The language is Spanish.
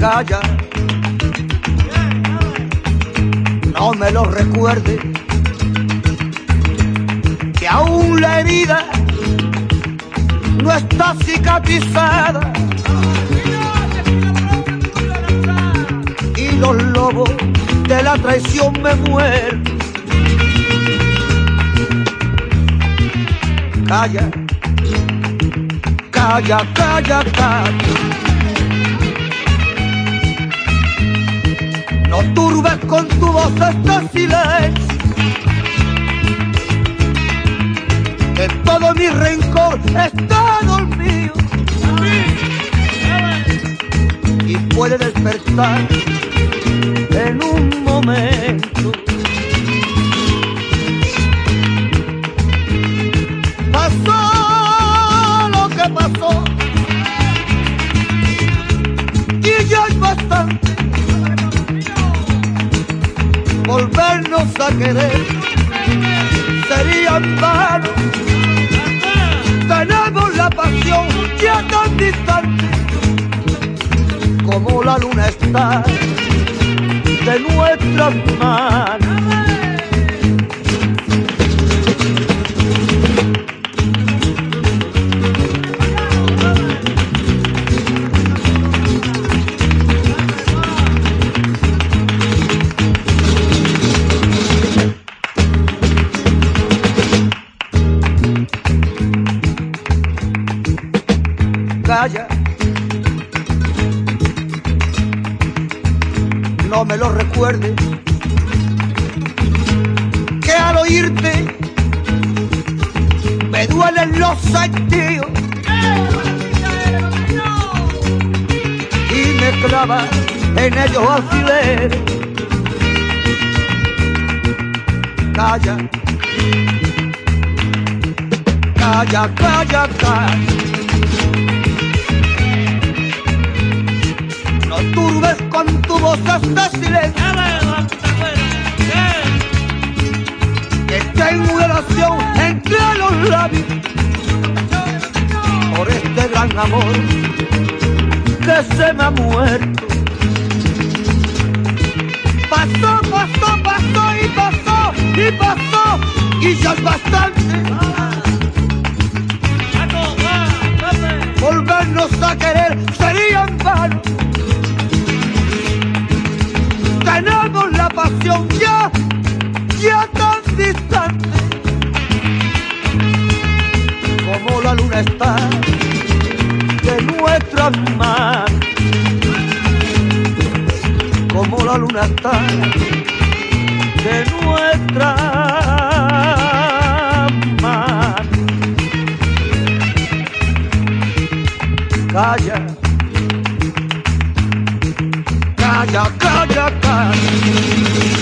Calla, no me lo recuerde, que aún la herida no está cicatrizada y los lobos de la traición me mueren. Calla, calla, calla, calla. Este silencio. Que todo mi rencor está dormido. Y puede despertar en un momento. Pasó lo que pasó. Y ya es bastante volvernos a querer sería en vano. Tenemos la pasión ya tan distante como la luna está de nuestras manos. Calla, no me lo recuerdes, que al oírte me duelen los sentidos y me clava en ellos alfileres. Calla, calla, calla, calla. Turbes con tu voz hasta silencio. Que tengo una oración entre los labios por este gran amor que se me ha muerto. Pasó, pasó, pasó y pasó y pasó y ya es bastante. Volvernos a querer sería en vano. ya, ya tan distante como la luna está de nuestras manos, como la luna está de nuestras manos. Calla, calla, calla. heart.